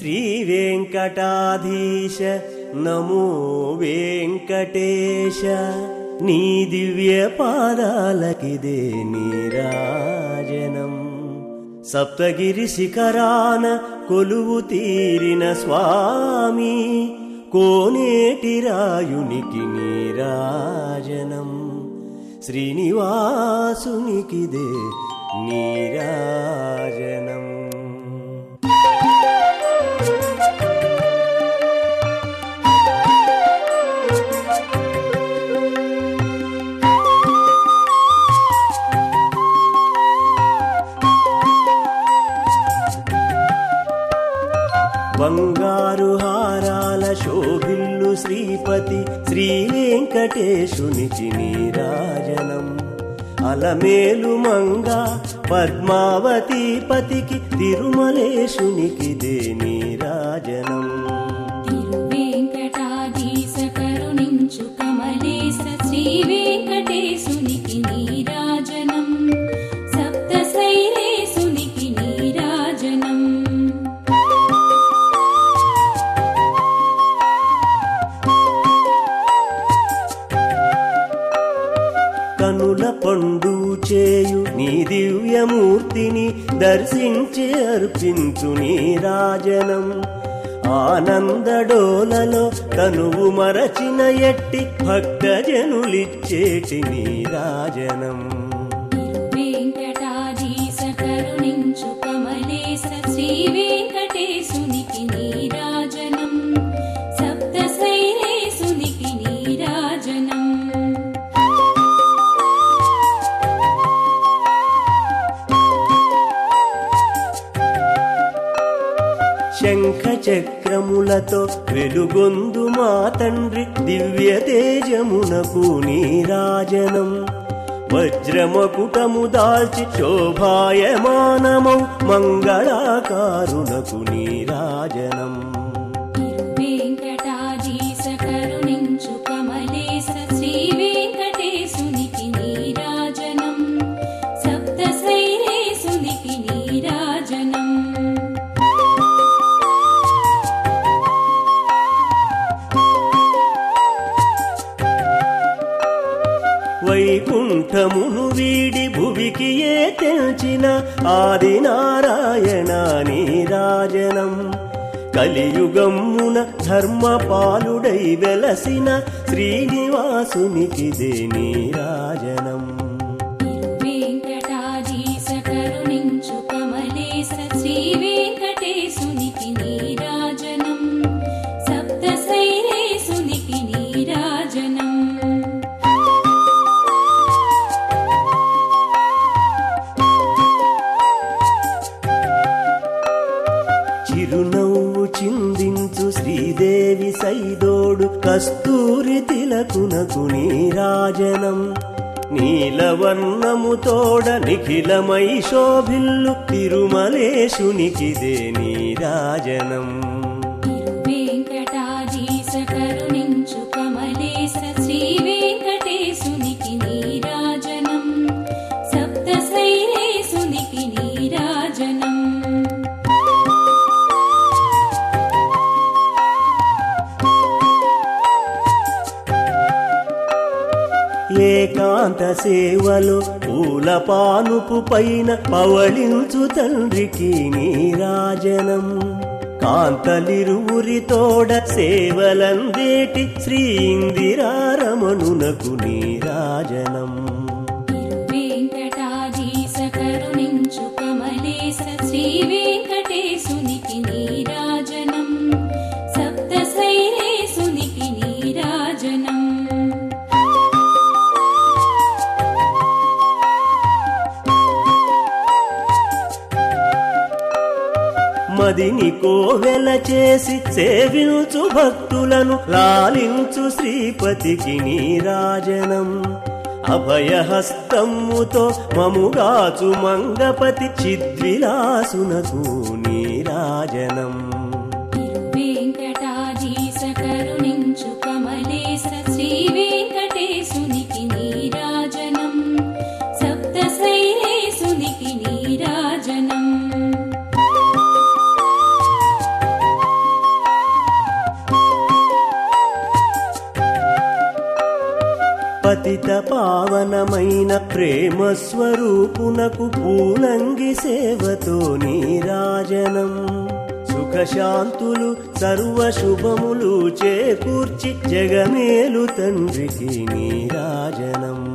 శ్రీవేంకటాధీశ నమో వెంకటేశ నీ దివ్య పాదాలకిదే నీరాజనం సప్తగిరి శిఖరాన కొలువు తీరిన స్వామి కోనేటి రాయునికి నీరాజనం శ్రీనివాసునికిదే నీరా శ్రీపతి శ్రీ వెంకటేశునికి నీరాజనం అలమేలు మంగ పద్మావతి పతికి తిరుమలేశునికి దే వెంకటేశు కనుల పండు చేయు నీ దివ్యమూర్తిని దర్శించి అర్పించు నీరాజనం ఆనందడోలలో కనువు మరచిన ఎట్టి భక్తజనులిచ్చేటి నీరాజనం తిరువేంకటాధీశ కరుణించు కమలేశ శ్రీ వెంకటేశునికి శంఖ చక్రములతో వెలుగొందు మా తండ్రి దివ్య తేజమునకు నీరాజనం వజ్రమకుటము దాల్చి శోభాయమానమౌ మంగళాకారునకు నీరాజనం తెల్చిన ఆది నారాయణ నీ నీరాజనం కలియుగమ్మున ధర్మపాలుడై వెలసిన శ్రీనివాసునికి దే నీరాజనం చిరునవ్వు చిందించు శ్రీదేవి సైదోడు కస్తూరి తిలకునకు నీరాజనం నీలవర్ణము తోడ నిఖిలమై శోభిల్లు తిరుమలేశునికిదే నీరాజనం ఏకాంత సేవలో పూల పానుపు పైన పవళించు తండ్రికి నీరాజనం కాంతలిరువురి తోడ సేవలందేటి శ్రీ ఇందిరారమణునకు నీరాజనం పదిని కోవెల చేసి సేవించు భక్తులను లాలించు శ్రీపతికి నీరాజనం అభయహస్తముతో మముగాచు మంగపతి చిద్విలాసునకు నీరాజనం తిరువేంకటాధీశ కరుణించు కమలేశ శ్రీ వెంకటేశునికి పతిత పావనమైన ప్రేమ స్వరూపునకు పూలంగి సేవతో నీరాజనం. సుఖశాంతులు సర్వ శుభములు చేకూర్చి జగమేలు తండ్రికి నీరాజనం.